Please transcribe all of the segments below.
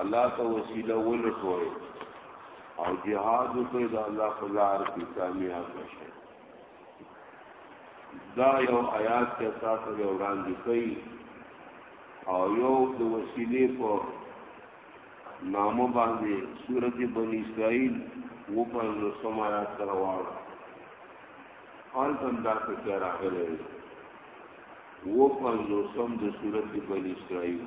الله ته وسیله ولټوي او جهاد وکړي د الله په لار کې کامیاب شي دا یو آیات کې تاسو له وړاندې کوي او یو د وسیلې په نامو باندې سورته بنی اسرائیل و په سماعات سره واړه حال بندا ته کې راغلي و په سم د سورته بنی اسرائیل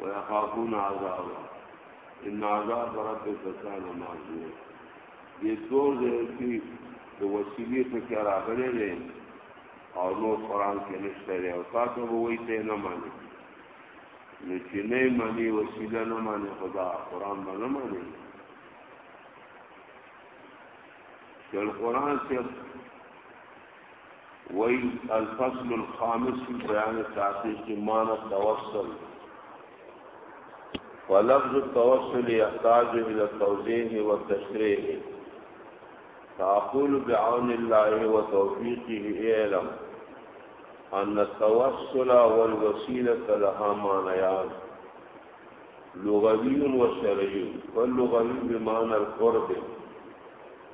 ويخافون عذاب ان عذاب ربك كان معذورا دې دوه ځای کې د وسیلې په کې راغلي دي او نو قران کې نشته دی او تاسو به وایي ته نه مانی نو چې نه مانی وسیله نه مانی خدا قران به نه مانی چې قران چې وای الفصل الخامس فی بیان تعقیق کی معنی توسل ولفظ التوسل يحتاج الى التوضيح والتشريح فأقول بعون الله وتوفيقه اعلم أن التوسل والوسيلة لها معنيان لغوي وشرعي واللغوي بمعنى القرب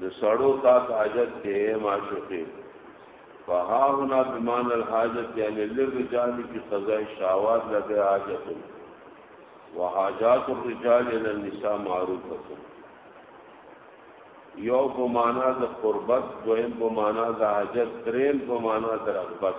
د سړو تا ته حاجت دی معشوقې فها هنا بمان الحاجت یعنی للرجال فی قضاء شاوات لدی حاجت وحاجات الرجال الى النساء معروفه یو په معنا د قربت دویم په معنا د حاجت دریم په معنا د رغبت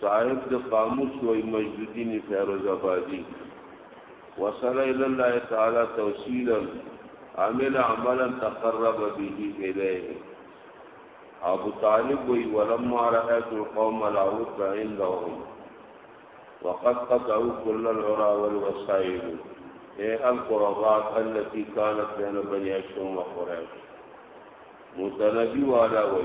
صاحب د قاموس وی مجدودین فیروز آبادی وصل الى الله تعالى توسيلا عمل عملا تقرب به اليه ابو طالب وي ولما رايت القوم العود عندهم وقد قطعوا كل العرى والوسائل اي القربات التي كانت بين بني هاشم وقريش متنبي والا وي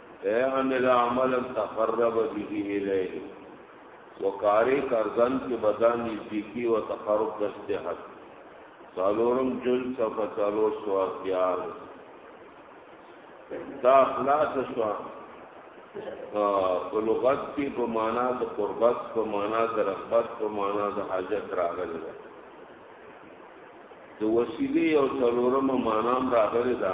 اے عمل عملا تقرب به الیه وکاری کارزن کې بدن نزدیکی و تقرب دستحق سالورم جل صفحه سالور سوار دیار دا خلاص شو په لغت کې په معنا د قربت په معنا د رغبت په معنا د حاجت راغلی ده د وسیلې او څلورمه معنا هم راغلی ده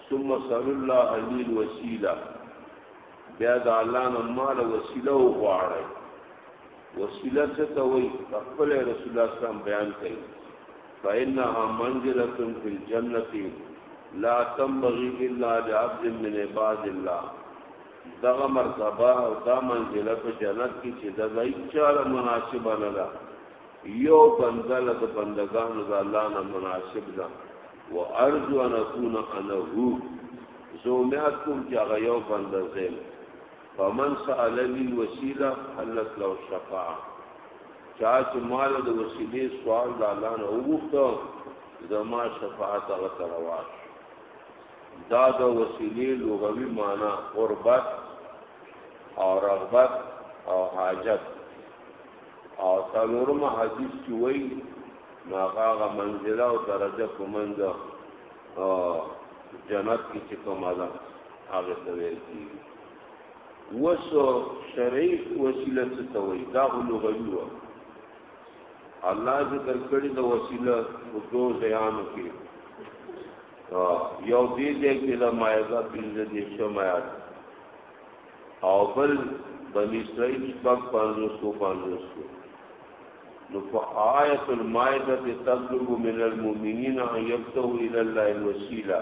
ثم صلو الله علی الوسیله بیا د الله نه مال وسیله وغواړي وسیله څه ته وایي خپل رسول الله سلام بیان کوي فإنها منزلة في الجنة لا تنبغي إلا لعبد من عباد الله دغه مرتبه او دا منزله په جنت کې چې د ځای چاره مناسبه نه ده یو بنده له بندگانو د الله نه مناسب ده و ارجو ان اكون انا هو زه امید کوم چې هغه یو بنده زم فمن سأل لي الوسيله حلت له الشفاعه چا چې مال د وسیلې سوال د الله نه وغوښته زما شفاعت هغه ته روا دا د وسیلې لغوي معنی قربت او رغبت او حاجت او څلورم حدیث چې وایي نو هغه هغه منزله او درجه په منځ جنت کې چې کومه ده هغه ته ویل کېږي اوس شرعي وسیله څه ته وایي دا خو لغوي وه الله ذکر کړی د وسیله په دوو ځایانو کې یو دې دې کې د مایزه پنځه دېرشم آیات او بل بنی اسرائیل شپږ پنځوس کو پنځوس کو نو په آیت المائده کې تطلب من المؤمنین ان یبتغوا الی الله الوسیله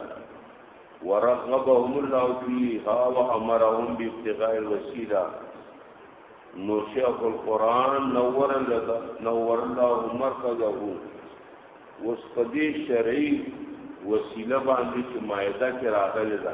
ورغبهم الله فیها وامرهم بابتغاء الوسیله نو شیخ القرآن نور لدا نور الله مرکزه وس په دې شرعي وسیله باندې چې مائده کې راغلی ده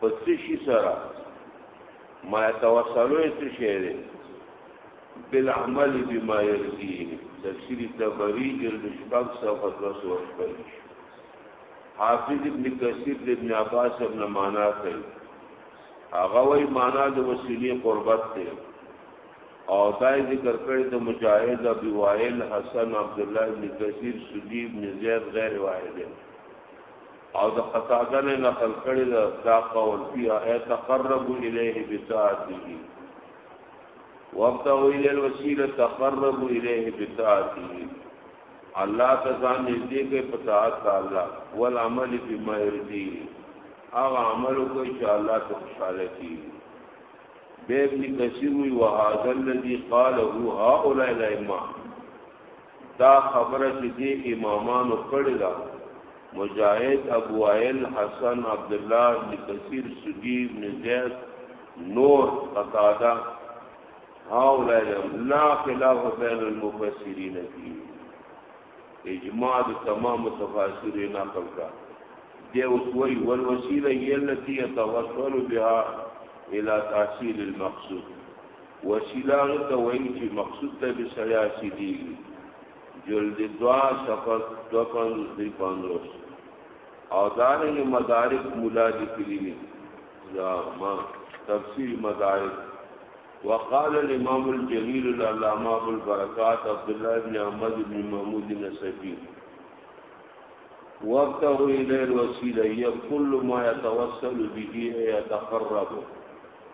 په څه شي سره ما توسلو څه شي دی بالعمل بما يرضيه تفسیر تبری جلد شپږ صفحه 225 حافظ ابن کثیر د ابن عباس ابن معنا کوي هغه وی معنا د وسیله قربت ته او دای ذکر کړی د مجاهد ابي وائل حسن عبد الله بن کثیر سدی بن زید غیر واحد او د قتاده نه نقل کړی ده دا قول فيها اي تقرب اليه بطاعته وابتغوا الى الوسيله تقربوا اليه بطاعته الله ته ځان نږدې کوي په طاعت د الله ول عمل بما يرضي هغه عمل کوي چې الله ته خوشاله کی به ابن کثیر وی وهذا الذي قاله هؤلاء الائمه دا خبره چې دې امامانو کړې ده مجاهد ابو عائل حسن عبد الله بن کثیر سدی بن زید نور قتاده هاولا لا خلاف بین المفسرین فی اجماع تمام تفاسیر نقل کا دی اوس وی والوسیله یلتی یتوصل بها الى تحصیل المقصود وسیله هغه ته وایي چې مقصود ته به سړی رسېږي جلد دوا صفحه دوه پنځوس درې پنځوس او دارنګې مدارک ملا لیکلي دي دا ما تفسیر مدارک وقال الامام الجلیل العلامه ابو البرکات عبد الله بن احمد بن محمود النسبی وابتغوا الى الوسيله هي كل ما يتوسل به يتقرب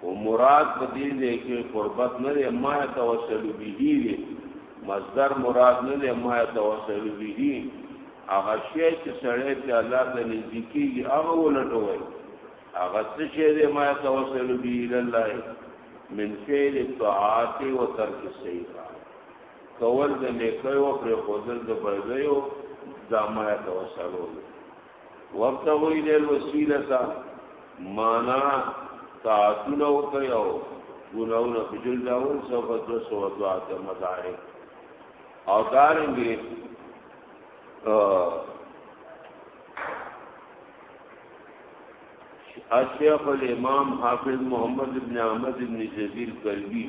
خو مراد په دې ځای کې قربت نه دی ما توسل به دی مصدر مراد نه دی ما توسل به دی هغه شی چې سړی ته الله ته نږدې کیږي هغه ولټوي هغه څه چې دی ما توسل به الله من فعل الطاعات وترك السيئات کول د نیکیو پر خوذل د بردیو دا ما توسل وي وابتغوا الی الوسیلتا مانا طاعتونه وکړئ او ګناونه په جل داول صفحه 202 مدارک او دارنګي الشیخ الامام حافظ محمد ابن احمد ابن جزیر قلبی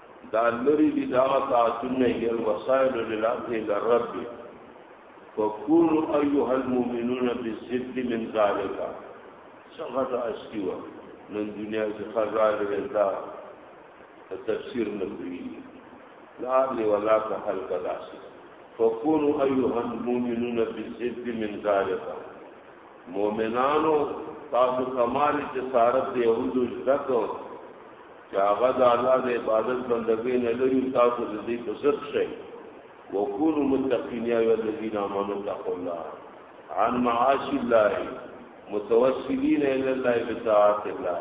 دا لری دی دا تعتن نه یل وسائل للعبد الى الرب فكونوا ايها المؤمنون بالزد من ذلك څنګه استوا نن دنیا کې خزال رضا تفسیر نبوی لار لی ولا کا حل کدا سی فكونوا ايها المؤمنون بالزد من ذلك مؤمنانو تاسو کمال جسارت یهودو ذکر چې هغه د الله د عبادت بندګۍ نه لري تاسو د دې په ضد شئ وکونو متقین یا الذین آمنوا اتقوا الله عن معاش الله متوسلین الی الله بطاعت الله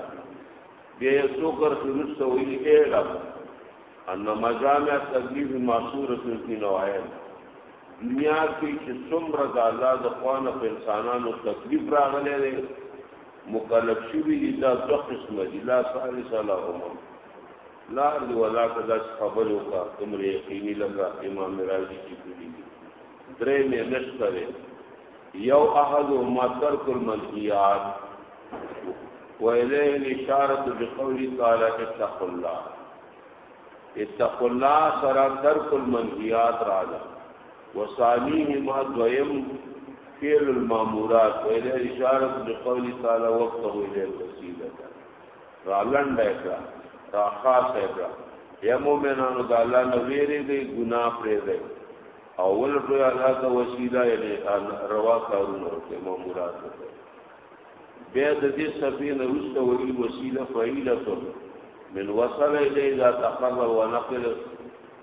بیا سوکر سرست وی ایرا ان مجامع تبلیغ معصوره فی نوعین دنیا کې چې څومره د الله د قوانو په انسانانو تکلیف راغلی دی مکلف شوی دی دا دو قسم دی لا ثالث لهما لا دی ولا کدا خبر وکا تمر یقینی لگا امام راضی کی کلی دی درې مې نشته دی یو احد ما ترک المنهیات و الیه الاشاره بقول تعالی اتقوا الله اتقوا الله سره ترک المنهیات راځي وثانیهما دویم فعل المامورات ویل اشاره لقول تعالی وقت ویل وسیله را لنډه کړه را خاصه کړه یا مومنانو د الله نه ویری دی ګناه پرې دی او ول په الله ته وسیله یعنی روا کارونه ورته مامورات ورته بیا د دې صفې نه وروسته ویل وسیله فعیله من وصل الیه ذات قرب ونقل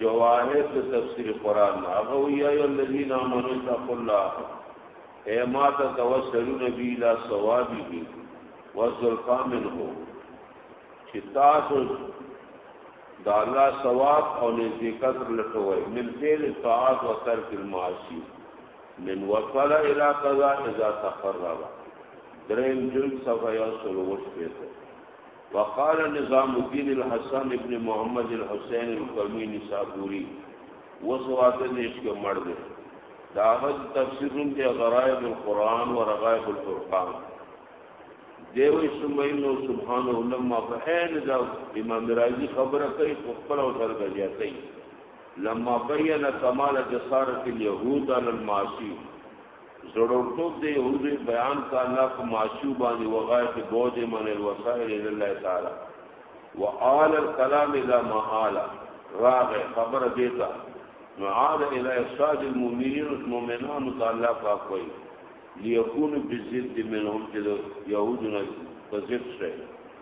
جواهر د تفسیر قران نه هغه وی یا الذین آمنوا تقوا الله اے ما ته توسلو نبی لا ثوابه وذلفا منه چې تاسو د الله ثواب او نزدېکت لټوي من فعل الطاعات و ترک المعاصی من وصل الى قضاء اذا تقرب دریم جلد صفحه 108 وقال نظام الدين الحسن ابن محمد الحسين القرمي نسابوري وسوات دیش کې مړ دی دا غد تفسیرون دی غرائب القرآن و رغائب الفرقان دیوی سمینو سبحانه لما فحین دا امام راضی خبره کوي په خپل او سر غزیا کوي لما بین کمال جسارت اليهود علی المعاصی زړورتوب د یهودو بیان کا الله په معصوم باندې وغایت بوج من الوسائل الى الله تعالی وآل الكلام الى ما آل راغ خبر دیتا نو عاد الى اصحاب المؤمنین المؤمنان تعالی کا کوئی ليكون بزد منهم چې يهودنا په ضد شي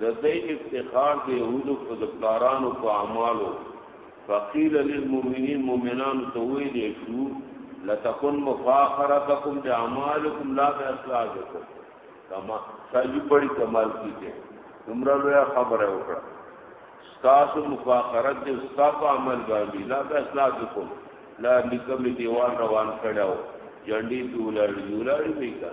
د دوی افتخار د یهودو په د پلارانو په اعمالو فقیل للمؤمنین مؤمنانو ته ویل شو لتكن مفاخرتكم باعمالكم لا باصلابكم کما ساجي بڑی کمال کیږي عمره لویا خبره وکړه تاسو مفاخرت دې تاسو عمل باندې لا باصلابكم لا نکم دیوار روان کړو جنډي دولړ یولړ وی کړه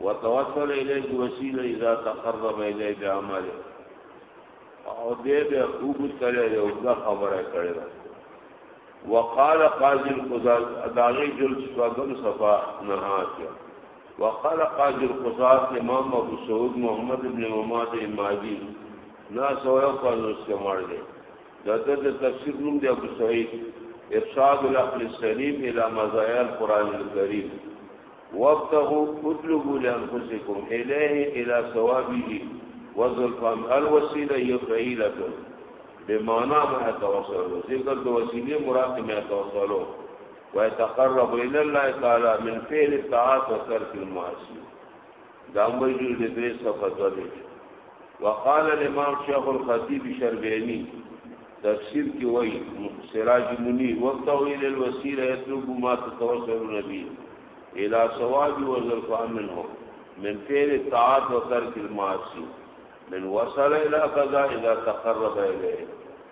وتوسل الیه بوسیله اذا تقرب الیه بعمل او دې به وګتلې یو دا خبره کړې ده وقال قاضي القضاة اداغي جل شپږم صفا نهات وقال قاضي القضاة امام ابو سعود محمد ابن محمد امادي نا سوره په استعمال دي دته د تفسیر نوم دی ابو سعید ارشاد الاقل السلیم الى مزایا القران الکریم وابتغوا اطلبوا لانفسكم اليه الى ثوابه وظلفا الوسيله هي خيلكم بمانا ما يتوصلوا ذکر دو وسیلی مراد ما يتوصلوا ويتقرب الى الله تعالى من فعل الطاعات وترك المعاصي دا موجود دي درې صفات دي وقال الامام شيخ الخطيب شربيني تفسیر کی وای سراج منی وتویل الوسیله يطلب ما تتوصل النبي الى ثواب وزرفان منه من فعل الطاعات وترك المعاصي من وصل الى قضا اذا تقرب اليه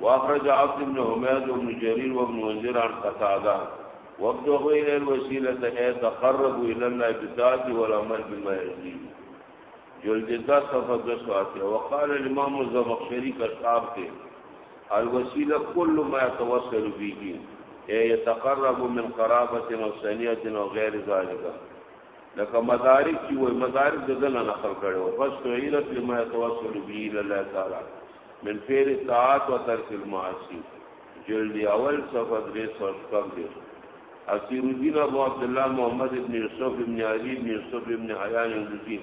واخرج عبد بن حميد وابن جرير وابن وزير عن قتاده وابتغوا الى الوسيله اي تقربوا الى الله بالطاعه والعمل بما يرضيه جلد دا صفحه دسواته وقال الامام الزمخشري كشعب کے الوسيله كل ما يتوسل به اي يتقرب من قرابه او ثنيه او غير ذلك لکه مدارک چې وای مدارک د دنه نقل کړو فست عیرت لما توسل به الى الله تعالی من فعل الطاعات وترك المعاصي جلد اول صفحه 314 اسیر الدین ابو عبد الله محمد ابن یوسف ابن علی ابن یوسف ابن حیان اندوسی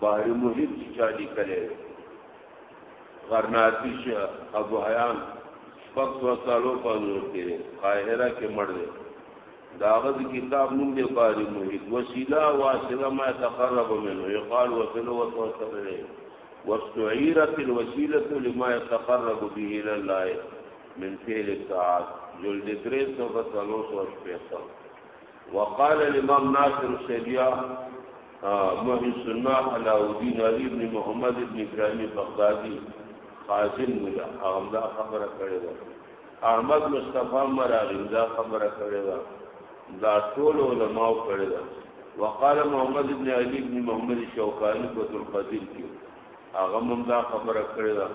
بحر محیط چې چا لیکلی غرناتی شیخ ابو حیان شپږ سوه څلور پنځوس کې قاهره کې مړ دی د هغه د کتاب نوم دی باری محیط وسیله واصله ما تقرب منه یقال وسیله وسوسه واستعیرت الوسیله لما يتقرب به الى الله من فعل الطاعات جلد 333 وقال الامام ناصر سیدیا محی السنه علاء الدین علی بن محمد ابن ابراهیم بغدادی خازن مولا هغه دا خبره کړې ده احمد مصطفی مراغیم دا خبره کړې ده دا ټول علماء کړې ده وقال محمد ابن علي ابن محمد الشوکاني په تل قدیر کې هغه هم دا خبره کړې ده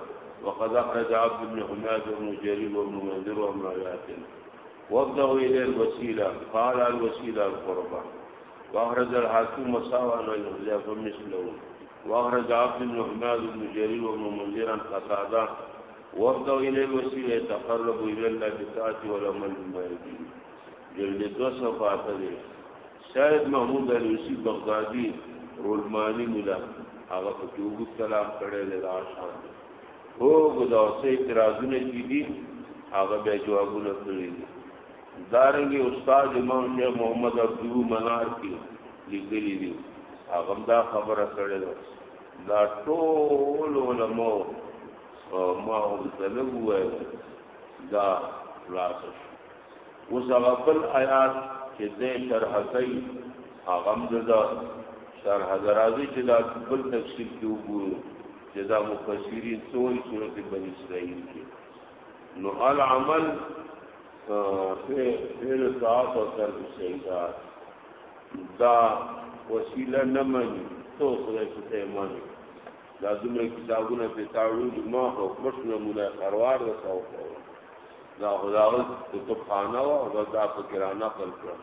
وقد اخرج عبد بن حماد بن جرير بن منذر بن عياض وابدأ الى الوسيله قال الوسيله القربى واخرج الحاكم وساوى عن الهدى فمثله واخرج عبد بن حماد بن جرير بن منذر قتاده وابتغ الی الوسیله تقرب الی الله بالطاعت والعمل بما یرضی جلد 208 شاید محمود علیسی بغدادي رولمانی مولا هغه په جوګو سلام کړي له راشان هو ګداوسه اعتراضونه دي دي هغه به جوابونه کړی دي دارنګي استاد امام شیخ محمد عبدو منار کی لیکلی دي هغه دا خبره کړې ده دا ټول علماء ما ورته لږ وویل دا خلاص شو اوس هغه بل آیات چې دې شرح کوي هغه هم دا شرح درازي چې دا بل تفصیل کې وګورو چې دا مفسرین ټول صورت بنی اسرائیل کې نو العمل فعل طاعت او ترک سیئات دا وسیله نه مني تو خدای ته مني دا دومره کتابونه په تاړو د ما خو مش نمونه خروار وساو دا خداغه کتابخانه او دا فکرانه خپل کړ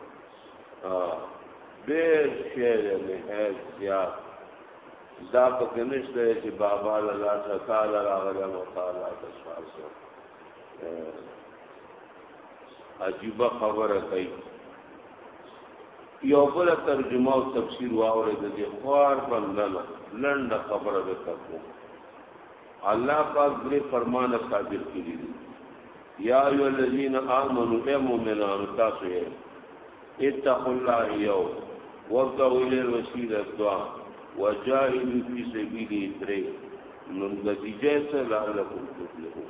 ډېر شعر نه هي زیات دا پکې نشته چې بابا الله تعالی راغله مطالعه تشوار سره عجیب خبره کوي یو بل ترجمه او تفسیر واورې د دې خوار بنده له لند خبره به تکو الله پاک دې فرمان صادر کړی دی یا ایو الذین آمنو اے مومنان تاسو یې اتقوا الله یو وابتغوا الیه الوسیله دعا وجاهدوا فی سبیل تری نو نتیجه سره لعلکم تفلحون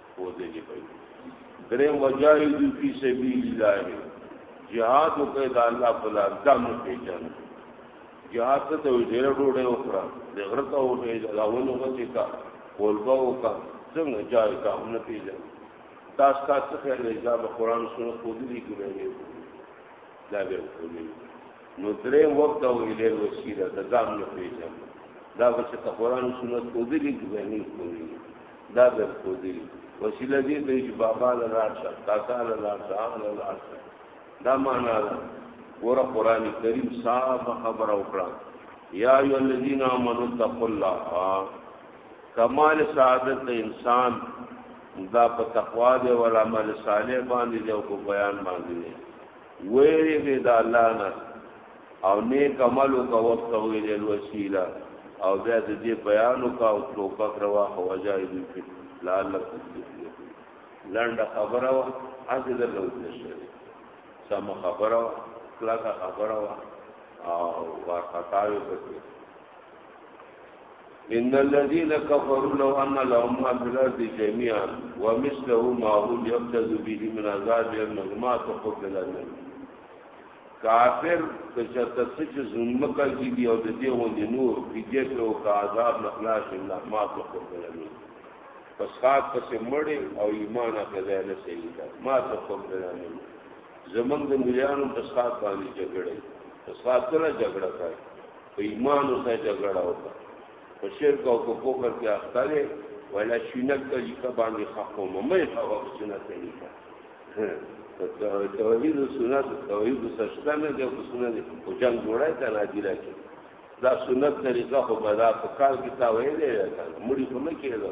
خوځې دې کوي درې مجاهدو فی سبیل الله جهاد وکړه د الله په لار دم پیژن جهاد ته ته ډېر ډوډۍ وکړه د غره ته وکړه د لاونو غوڅې کا کولبه وکړه څنګه جای کا هم نه پیژن تاسو تاسو خیر دی دا قرآن سنت خو دې کې دی دا به کولی نو درې وخت او لیل وسیله د ځان نه پیژن دا به چې قرآن سنت کو دي ځنی کوي دا به کو دي وسیله دې د چې بابا له لار شه تاسو له لار شه هغه له لار شه دا معنا ده ګور قرآن کریم صاحب خبر او کړه یا ایو الذین آمنوا اتقوا الله کمال سعادت د انسان دا په تقوا دی او عمل صالح باندې دی او په بیان باندې دی ویریږئ د الله نه او نیک عمل وکړه وابتغوا الیه الوسیله او بیا د دې بیان وکړه او توپک رواخه وجاهدوا فی لعلکم تفلحون لنډه خبره وه هسې د لوت نشي سم خبره وه کلکه خبره وه او وارخطاوې پکې ان الذين كفروا لو ان لهم ما في الارض جميعا ومثله معه ليفتدوا به من عذاب يوم ما تقبل منه کافر که چرته څه چې ظلم کوي دی او د دې غوندې نور فدیه کې او که عذاب نه خلاص الله ما تقبل منه پس خاک پسې مړې او ایمان اخلي نه صحیح ده ما تقبل منه زمونږ د مليانو پس خاک باندې جګړه پس خاک سره جګړه کوي په ایمان سره جګړه وکړه په شرک او په کفر کې اخته دی ولا شینک ته لیکه باندې خفو مې هوا سنت ته لیکه توحید سنت توحید سشته نه دی په سنت او جنگ جوړای ته راځي راځي دا سنت طریقه خو بدا په کار کې تا ویلې راځه مړي خو نه کېږي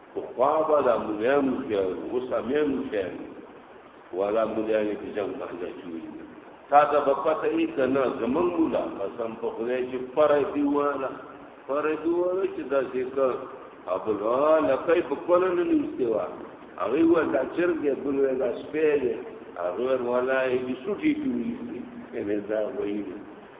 پخوا به دا ملیان هوښیار وو اوس امیان هوښیار دي والا ملیان یې په جنګ باندې اچوي تا ته به پته یې که نه زمونږ ملا قسم په خدای چې پری دي وواله پری دي وواله چې داسې که ابلوا لکۍ په کونه نه نیستې وه هغوی وویل دا چرګ دی بل ویل دا سپی دی هغه وویل ولا یې سوټي کې ویستې یعنې دا ویلي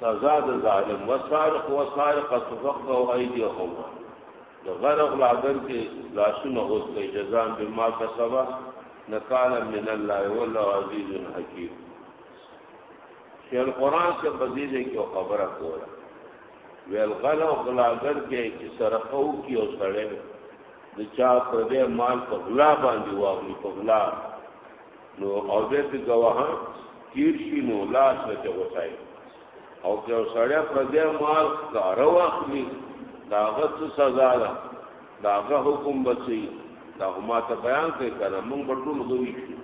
سزا د ظالم وسارق وسارقه تفقه ایدیهما د غرق لاګر کې لاسونه اوس کوي جزاء بما کسبا نکالا من الله والله عزیز حکیم چې القرآن څخه بزیدې کې خبره کوله ویل غلا او غلاګر کې چې سرقو کې او سړې د چا پر دې مال په غلا باندې واغلی په غلا نو او دې ته گواهان تیر شي نو لاس له چغوتای او که سړی پر دې مال کار واخلي داغه څه سزا ده داغه حکم بچي دا هما ته بیان کوي کنه موږ په ټول غوي شو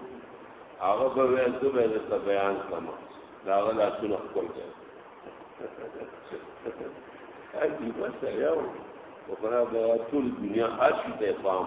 هغه به وې څه به ته بیان کما داغه لا سره خپل کوي اجي بس یو وکړه د ټول دنیا هر شي ته پام